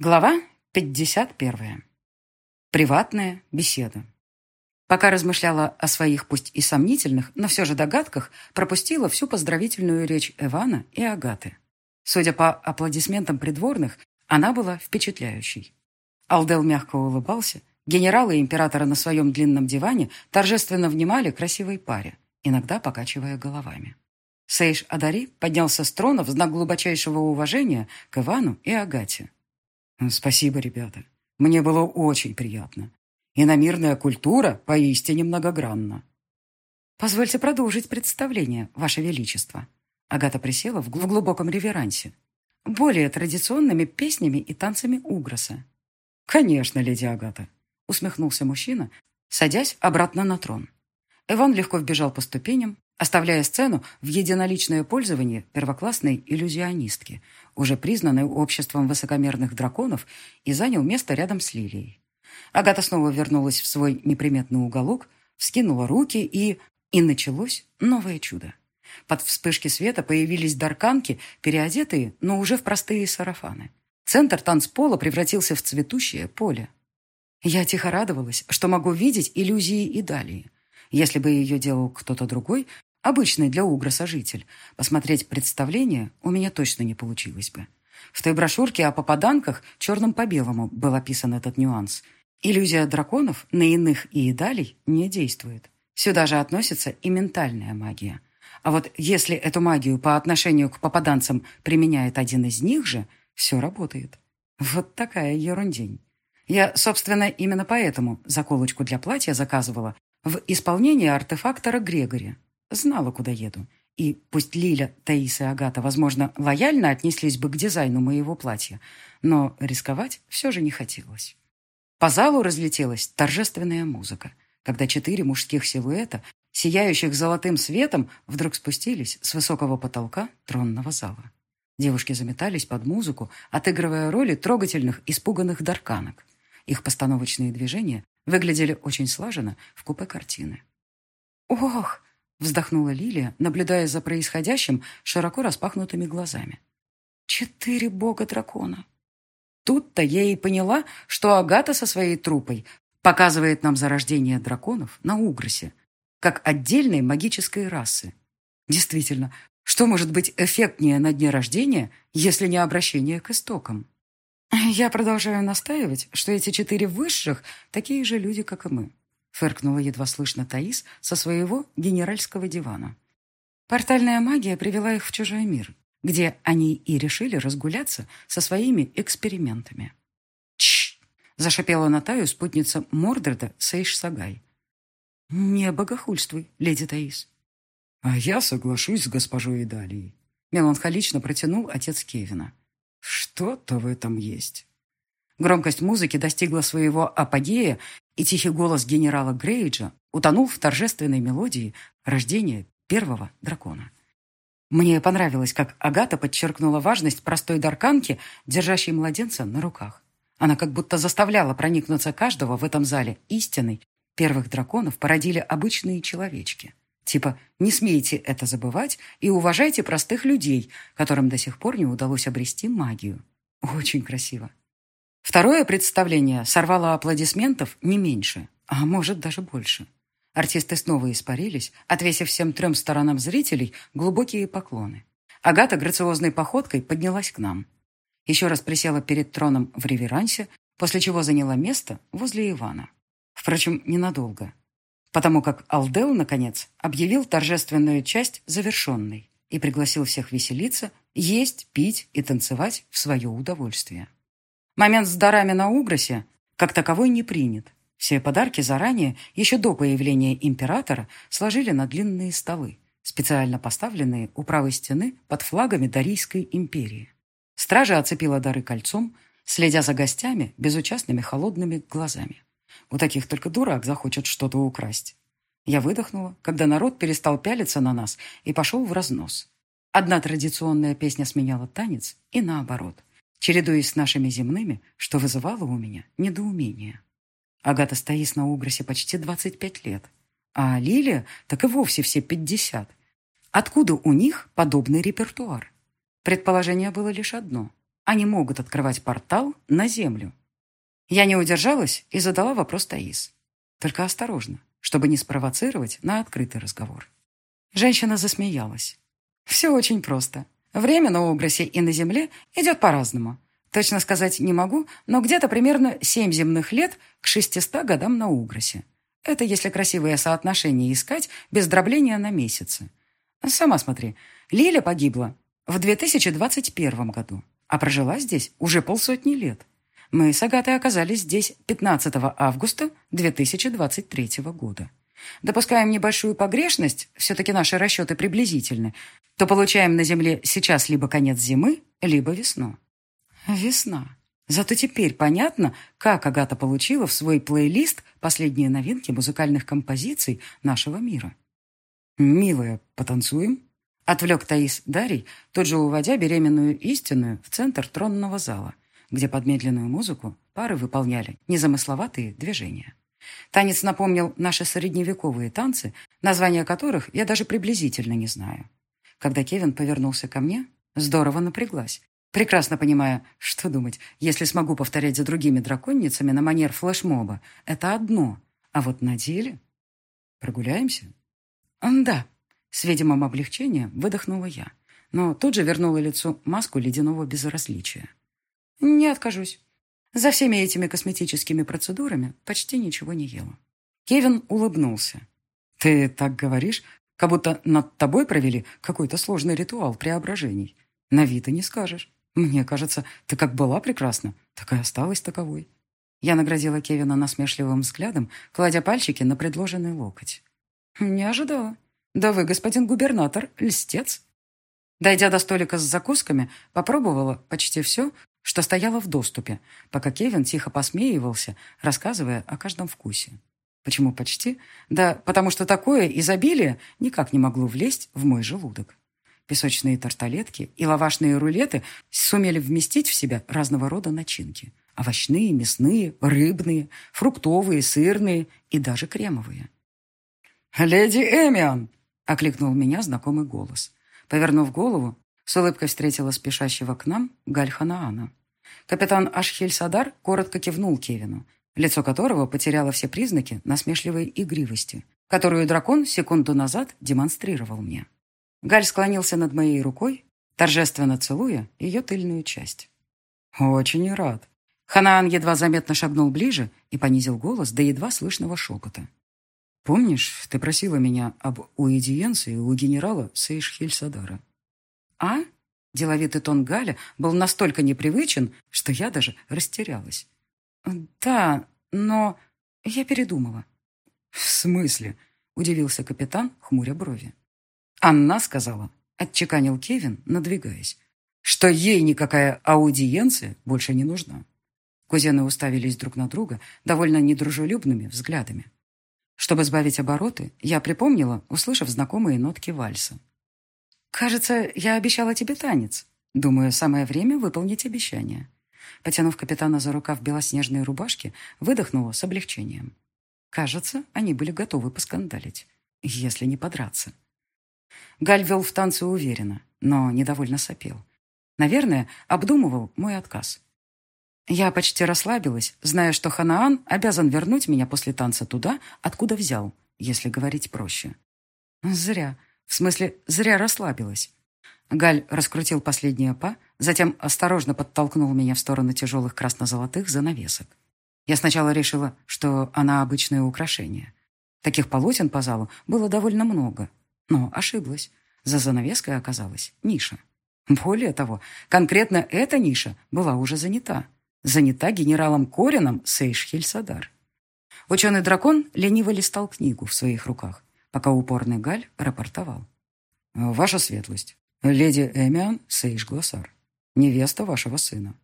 Глава 51. Приватная беседа. Пока размышляла о своих, пусть и сомнительных, но все же догадках, пропустила всю поздравительную речь Эвана и Агаты. Судя по аплодисментам придворных, она была впечатляющей. Алдел мягко улыбался. Генералы императора на своем длинном диване торжественно внимали красивой паре, иногда покачивая головами. Сейш Адари поднялся с трона в знак глубочайшего уважения к Ивану и Агате. Спасибо, ребята. Мне было очень приятно. Иномирная культура поистине многогранна. Позвольте продолжить представление, Ваше Величество. Агата присела в глубоком реверансе. Более традиционными песнями и танцами Угроса. Конечно, леди Агата, усмехнулся мужчина, садясь обратно на трон. Иван легко вбежал по ступеням, оставляя сцену в единоличное пользование первоклассной иллюзионистки, уже признанной обществом высокомерных драконов, и занял место рядом с Лилией. Агата снова вернулась в свой неприметный уголок, вскинула руки и... И началось новое чудо. Под вспышки света появились дарканки, переодетые, но уже в простые сарафаны. Центр танцпола превратился в цветущее поле. Я тихо радовалась, что могу видеть иллюзии и далее. Если бы ее делал кто-то другой, обычный для Угроса житель, посмотреть представление у меня точно не получилось бы. В той брошюрке о попаданках черным по белому был описан этот нюанс. Иллюзия драконов на иных и идалей не действует. Сюда же относится и ментальная магия. А вот если эту магию по отношению к попаданцам применяет один из них же, все работает. Вот такая ерундень. Я, собственно, именно поэтому заколочку для платья заказывала в исполнении артефактора Грегори. Знала, куда еду. И пусть Лиля, Таис и Агата, возможно, лояльно отнеслись бы к дизайну моего платья, но рисковать все же не хотелось. По залу разлетелась торжественная музыка, когда четыре мужских силуэта, сияющих золотым светом, вдруг спустились с высокого потолка тронного зала. Девушки заметались под музыку, отыгрывая роли трогательных, испуганных дарканок. Их постановочные движения выглядели очень слаженно в купе картины. «Ох!» — вздохнула Лилия, наблюдая за происходящим широко распахнутыми глазами. «Четыре бога дракона!» Тут-то я и поняла, что Агата со своей трупой показывает нам зарождение драконов на Угросе, как отдельной магической расы. Действительно, что может быть эффектнее на дне рождения, если не обращение к истокам? «Я продолжаю настаивать, что эти четыре высших такие же люди, как и мы», фыркнула едва слышно Таис со своего генеральского дивана. Портальная магия привела их в чужой мир, где они и решили разгуляться со своими экспериментами. «Чш!» — зашипела на Таю спутница Мордреда Сейш Сагай. «Не богохульствуй, леди Таис». «А я соглашусь с госпожой Идалией», — меланхолично протянул отец Кевина. Что-то в этом есть. Громкость музыки достигла своего апогея, и тихий голос генерала Грейджа утонул в торжественной мелодии рождения первого дракона. Мне понравилось, как Агата подчеркнула важность простой дарканки, держащей младенца на руках. Она как будто заставляла проникнуться каждого в этом зале истиной. Первых драконов породили обычные человечки. Типа, не смейте это забывать и уважайте простых людей, которым до сих пор не удалось обрести магию. Очень красиво. Второе представление сорвало аплодисментов не меньше, а может даже больше. Артисты снова испарились, отвесив всем трем сторонам зрителей глубокие поклоны. Агата грациозной походкой поднялась к нам. Еще раз присела перед троном в реверансе, после чего заняла место возле Ивана. Впрочем, ненадолго потому как Алдел, наконец, объявил торжественную часть завершенной и пригласил всех веселиться, есть, пить и танцевать в свое удовольствие. Момент с дарами на Угросе как таковой не принят. Все подарки заранее, еще до появления императора, сложили на длинные столы, специально поставленные у правой стены под флагами Дарийской империи. Стража оцепила дары кольцом, следя за гостями безучастными холодными глазами. У таких только дурак захочет что-то украсть. Я выдохнула, когда народ перестал пялиться на нас и пошел в разнос. Одна традиционная песня сменяла танец и наоборот, чередуясь с нашими земными, что вызывало у меня недоумение. Агата стоит на Угросе почти 25 лет, а Лилия так и вовсе все 50. Откуда у них подобный репертуар? Предположение было лишь одно. они могут открывать портал на Землю? Я не удержалась и задала вопрос Таис. Только осторожно, чтобы не спровоцировать на открытый разговор. Женщина засмеялась. Все очень просто. Время на Угросе и на Земле идет по-разному. Точно сказать не могу, но где-то примерно семь земных лет к 600 годам на Угросе. Это если красивое соотношение искать без дробления на месяцы. Сама смотри, Лиля погибла в 2021 году, а прожила здесь уже полсотни лет. Мы с Агатой оказались здесь 15 августа 2023 года. Допускаем небольшую погрешность, все-таки наши расчеты приблизительны, то получаем на Земле сейчас либо конец зимы, либо весну. Весна. Зато теперь понятно, как Агата получила в свой плейлист последние новинки музыкальных композиций нашего мира. «Милая, потанцуем?» Отвлек Таис Дарий, тут же уводя беременную истинную в центр тронного зала, где под медленную музыку пары выполняли незамысловатые движения. Танец напомнил наши средневековые танцы, названия которых я даже приблизительно не знаю. Когда Кевин повернулся ко мне, здорово напряглась, прекрасно понимая, что думать, если смогу повторять за другими драконницами на манер флешмоба, это одно, а вот на деле... Прогуляемся? Да, с видимым облегчением выдохнула я, но тут же вернула лицу маску ледяного безразличия. Не откажусь. За всеми этими косметическими процедурами почти ничего не ела. Кевин улыбнулся. «Ты так говоришь, как будто над тобой провели какой-то сложный ритуал преображений. На вид и не скажешь. Мне кажется, ты как была прекрасна, так и осталась таковой». Я наградила Кевина насмешливым взглядом, кладя пальчики на предложенный локоть. «Не ожидала. Да вы, господин губернатор, льстец». Дойдя до столика с закусками, попробовала почти все, что стояло в доступе, пока Кевин тихо посмеивался, рассказывая о каждом вкусе. Почему почти? Да потому что такое изобилие никак не могло влезть в мой желудок. Песочные тарталетки и лавашные рулеты сумели вместить в себя разного рода начинки. Овощные, мясные, рыбные, фруктовые, сырные и даже кремовые. «Леди Эмиан!» — окликнул меня знакомый голос. Повернув голову, с улыбкой встретила спешащего к нам Гальханаана. Капитан Ашхель Садар коротко кивнул Кевину, лицо которого потеряло все признаки насмешливой игривости, которую дракон секунду назад демонстрировал мне. Галь склонился над моей рукой, торжественно целуя ее тыльную часть. «Очень рад». Ханаан едва заметно шагнул ближе и понизил голос до едва слышного шепота. «Помнишь, ты просила меня об уидиенции у генерала Сейшхельсадара?» «А?» Деловитый тон Галя был настолько непривычен, что я даже растерялась. «Да, но я передумала». «В смысле?» — удивился капитан, хмуря брови. «Анна сказала», — отчеканил Кевин, надвигаясь, «что ей никакая аудиенция больше не нужна». Кузены уставились друг на друга довольно недружелюбными взглядами. Чтобы сбавить обороты, я припомнила, услышав знакомые нотки вальса. «Кажется, я обещала тебе танец. Думаю, самое время выполнить обещание». Потянув капитана за рукав белоснежной рубашки, выдохнула с облегчением. Кажется, они были готовы поскандалить, если не подраться. Галь вел в танце уверенно, но недовольно сопел. Наверное, обдумывал мой отказ. Я почти расслабилась, зная, что Ханаан обязан вернуть меня после танца туда, откуда взял, если говорить проще. Зря. В смысле, зря расслабилась. Галь раскрутил последние па, затем осторожно подтолкнул меня в сторону тяжелых красно-золотых занавесок. Я сначала решила, что она обычное украшение. Таких полотен по залу было довольно много, но ошиблась. За занавеской оказалась ниша. Более того, конкретно эта ниша была уже занята. Занята генералом Корином Сейш-Хельсадар. Ученый-дракон лениво листал книгу в своих руках пока упорный Галь рапортовал. «Ваша светлость, леди Эмиан Сейш Глоссар, невеста вашего сына».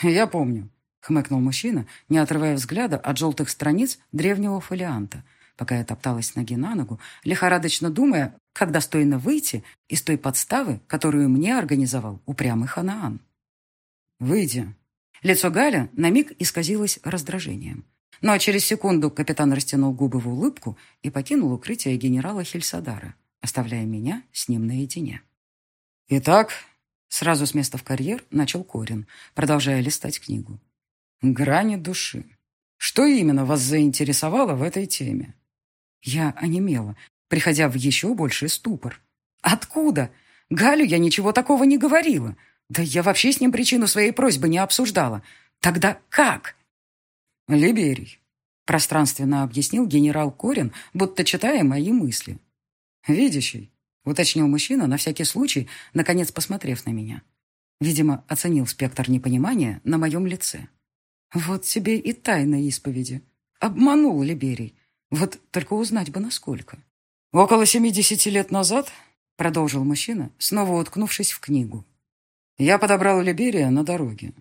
«Я помню», — хмыкнул мужчина, не отрывая взгляда от желтых страниц древнего фолианта, пока я топталась ноги на ногу, лихорадочно думая, как достойно выйти из той подставы, которую мне организовал упрямый Ханаан. «Выйди». Лицо Галя на миг исказилось раздражением. Но через секунду капитан растянул губы в улыбку и покинул укрытие генерала Хельсадара, оставляя меня с ним наедине. «Итак, Сразу с места в карьер начал Корин, продолжая листать книгу. «Грани души. Что именно вас заинтересовало в этой теме?» Я онемела, приходя в еще больший ступор. «Откуда? Галю я ничего такого не говорила. Да я вообще с ним причину своей просьбы не обсуждала. Тогда как?» «Либерий», — пространственно объяснил генерал Корин, будто читая мои мысли. «Видящий, уточнил мужчина, на всякий случай, наконец посмотрев на меня. Видимо, оценил спектр непонимания на моем лице. Вот тебе и тайна исповеди. Обманул Либерий. Вот только узнать бы насколько. Около семидесяти лет назад, продолжил мужчина, снова уткнувшись в книгу. Я подобрал Либерия на дороге.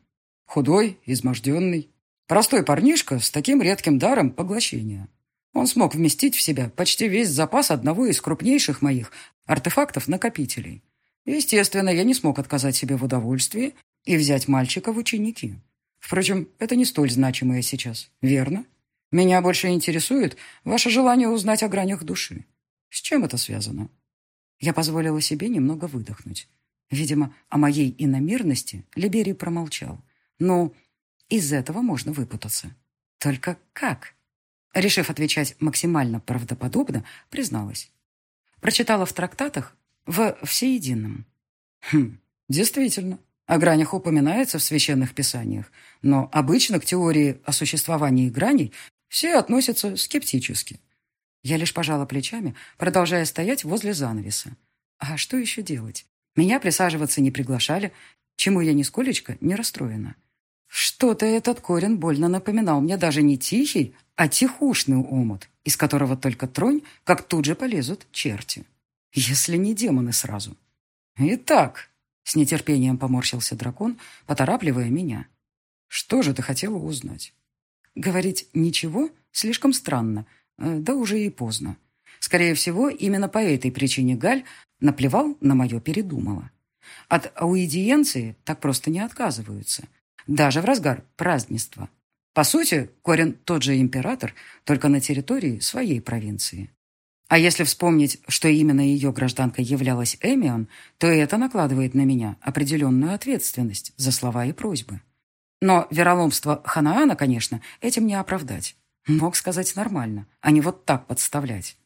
Худой, изможденный. Простой парнишка с таким редким даром поглощения. Он смог вместить в себя почти весь запас одного из крупнейших моих артефактов-накопителей. Естественно, я не смог отказать себе в удовольствии и взять мальчика в ученики. Впрочем, это не столь значимое сейчас, верно? Меня больше интересует ваше желание узнать о гранях души. С чем это связано? Я позволила себе немного выдохнуть. Видимо, о моей иномерности Либерий промолчал. Но из этого можно выпутаться. Только как? Решив отвечать максимально правдоподобно, призналась. Прочитала в трактатах в всеедином. Хм, действительно, о гранях упоминается в священных писаниях, но обычно к теории о существовании граней все относятся скептически. Я лишь пожала плечами, продолжая стоять возле занавеса. А что еще делать? Меня присаживаться не приглашали, чему я нисколечко не расстроена. Что-то этот корень больно напоминал мне даже не тихий, а тихушный омут, из которого только тронь, как тут же полезут черти. Если не демоны сразу. Итак, с нетерпением поморщился дракон, поторапливая меня. Что же ты хотела узнать? Говорить «ничего» слишком странно, э, да уже и поздно. Скорее всего, именно по этой причине Галь наплевал на мое передумала. От аудиенции так просто не отказываются даже в разгар празднества. По сути, Корин тот же император, только на территории своей провинции. А если вспомнить, что именно ее гражданкой являлась Эмион, то это накладывает на меня определенную ответственность за слова и просьбы. Но вероломство Ханаана, конечно, этим не оправдать. Мог сказать нормально, а не вот так подставлять.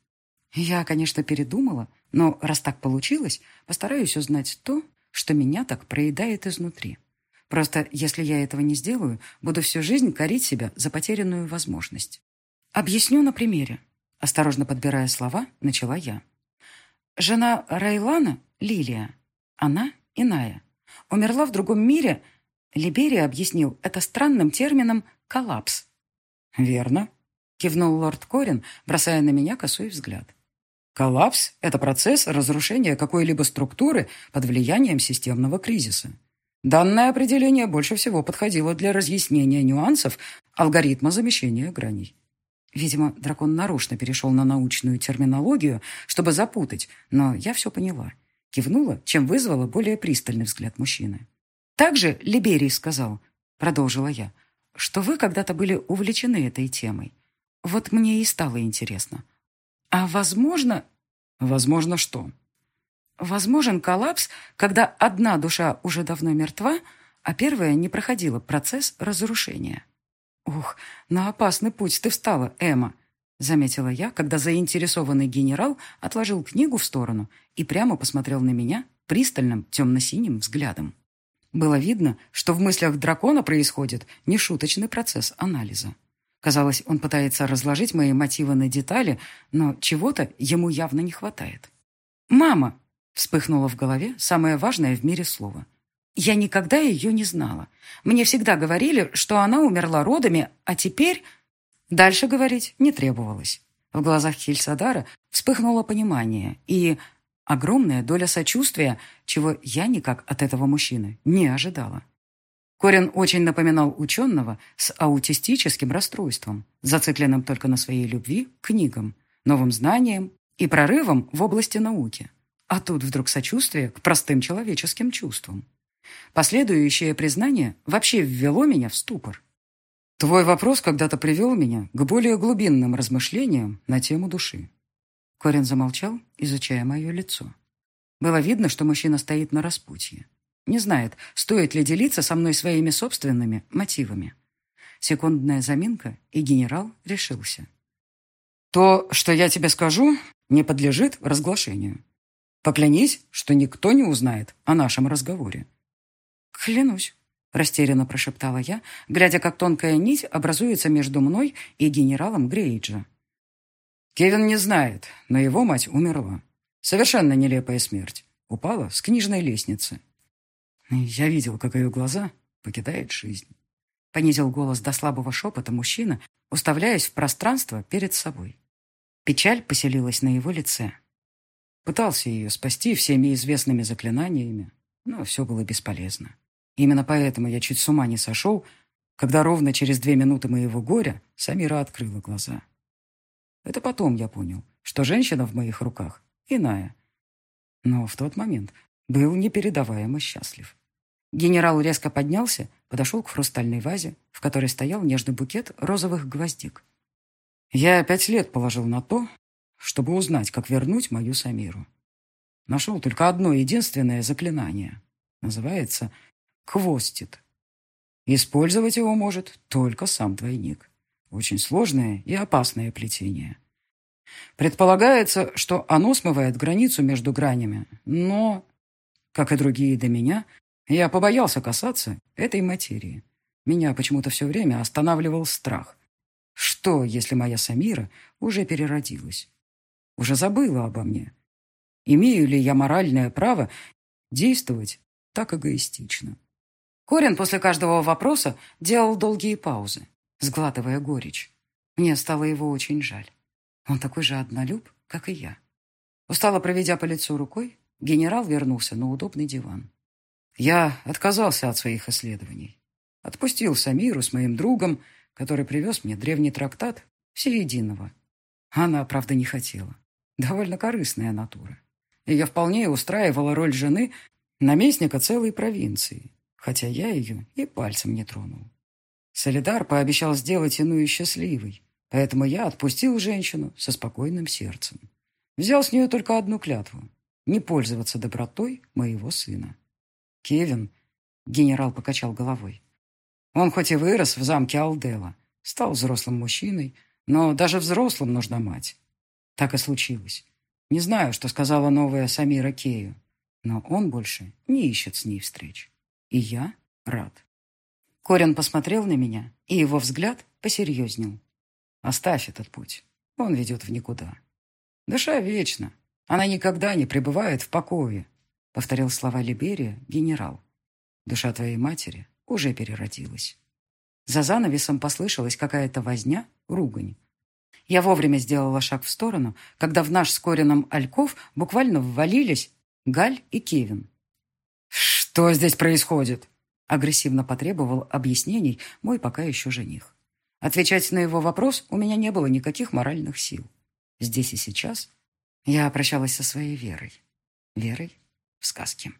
Я, конечно, передумала, но раз так получилось, постараюсь узнать то, что меня так проедает изнутри. Просто если я этого не сделаю, буду всю жизнь корить себя за потерянную возможность. Объясню на примере. Осторожно подбирая слова, начала я. Жена Райлана, Лилия, она иная. Умерла в другом мире. Либерия объяснил это странным термином «коллапс». «Верно», — кивнул лорд Корин, бросая на меня косой взгляд. «Коллапс — это процесс разрушения какой-либо структуры под влиянием системного кризиса. Данное определение больше всего подходило для разъяснения нюансов алгоритма замещения граней. Видимо, дракон нарочно перешел на научную терминологию, чтобы запутать, но я все поняла. Кивнула, чем вызвала более пристальный взгляд мужчины. «Также Либерий сказал, — продолжила я, — что вы когда-то были увлечены этой темой. Вот мне и стало интересно. А возможно... Возможно, что? Возможен коллапс, когда одна душа уже давно мертва, а первая не проходила процесс разрушения. «Ух, на опасный путь ты встала, Эмма», — заметила я, когда заинтересованный генерал отложил книгу в сторону и прямо посмотрел на меня пристальным темно-синим взглядом. Было видно, что в мыслях дракона происходит нешуточный процесс анализа. Казалось, он пытается разложить мои мотивы на детали, но чего-то ему явно не хватает. «Мама!» Вспыхнуло в голове самое важное в мире слово. Я никогда ее не знала. Мне всегда говорили, что она умерла родами, а теперь... Дальше говорить не требовалось. В глазах Хильсадара вспыхнуло понимание и огромная доля сочувствия, чего я никак от этого мужчины не ожидала. Корин очень напоминал ученого с аутистическим расстройством, зацикленным только на своей любви к книгам, новым знаниям и прорывам в области науки. А тут вдруг сочувствие к простым человеческим чувствам. Последующее признание вообще ввело меня в ступор. Твой вопрос когда-то привел меня к более глубинным размышлениям на тему души. Корин замолчал, изучая мое лицо. Было видно, что мужчина стоит на распутье. Не знает, стоит ли делиться со мной своими собственными мотивами. Секундная заминка, и генерал решился. То, что я тебе скажу, не подлежит разглашению. Поклянись, что никто не узнает о нашем разговоре. Клянусь, растерянно прошептала я, глядя, как тонкая нить образуется между мной и генералом Грейджа. Кевин не знает, но его мать умерла. Совершенно нелепая смерть. Упала с книжной лестницы. Я видел, как ее глаза покидают жизнь. Понизил голос до слабого шепота мужчина, уставляясь в пространство перед собой. Печаль поселилась на его лице. Пытался ее спасти всеми известными заклинаниями, но все было бесполезно. Именно поэтому я чуть с ума не сошел, когда ровно через две минуты моего горя Самира открыла глаза. Это потом я понял, что женщина в моих руках иная. Но в тот момент был непередаваемо счастлив. Генерал резко поднялся, подошел к хрустальной вазе, в которой стоял нежный букет розовых гвоздик. Я пять лет положил на то, чтобы узнать, как вернуть мою Самиру. Нашел только одно единственное заклинание. Называется «Квостит». Использовать его может только сам двойник. Очень сложное и опасное плетение. Предполагается, что оно смывает границу между гранями, но, как и другие до меня, я побоялся касаться этой материи. Меня почему-то все время останавливал страх. Что, если моя Самира уже переродилась? Уже забыла обо мне? Имею ли я моральное право действовать так эгоистично? Корин после каждого вопроса делал долгие паузы, сглатывая горечь. Мне стало его очень жаль. Он такой же однолюб, как и я. Устало проведя по лицу рукой, генерал вернулся на удобный диван. Я отказался от своих исследований. Отпустил Самиру с моим другом, который привез мне древний трактат всеединого. Она, правда, не хотела. Довольно корыстная натура. Ее вполне устраивала роль жены наместника целой провинции, хотя я ее и пальцем не тронул. Солидар пообещал сделать иную счастливой, поэтому я отпустил женщину со спокойным сердцем. Взял с нее только одну клятву — не пользоваться добротой моего сына. Кевин, генерал покачал головой. Он хоть и вырос в замке Алдела, стал взрослым мужчиной, но даже взрослым нужна мать. Так и случилось. Не знаю, что сказала новая Самира Кею, но он больше не ищет с ней встреч. И я рад. Корин посмотрел на меня, и его взгляд посерьезнел. Оставь этот путь. Он ведет в никуда. Душа вечна. Она никогда не пребывает в покое, — повторил слова Либерия генерал. «Душа твоей матери уже переродилась». За занавесом послышалась какая-то возня, ругань. Я вовремя сделала шаг в сторону, когда в наш с Альков буквально ввалились Галь и Кевин. «Что здесь происходит?» Агрессивно потребовал объяснений мой пока еще жених. Отвечать на его вопрос у меня не было никаких моральных сил. Здесь и сейчас я прощалась со своей верой. Верой в сказке.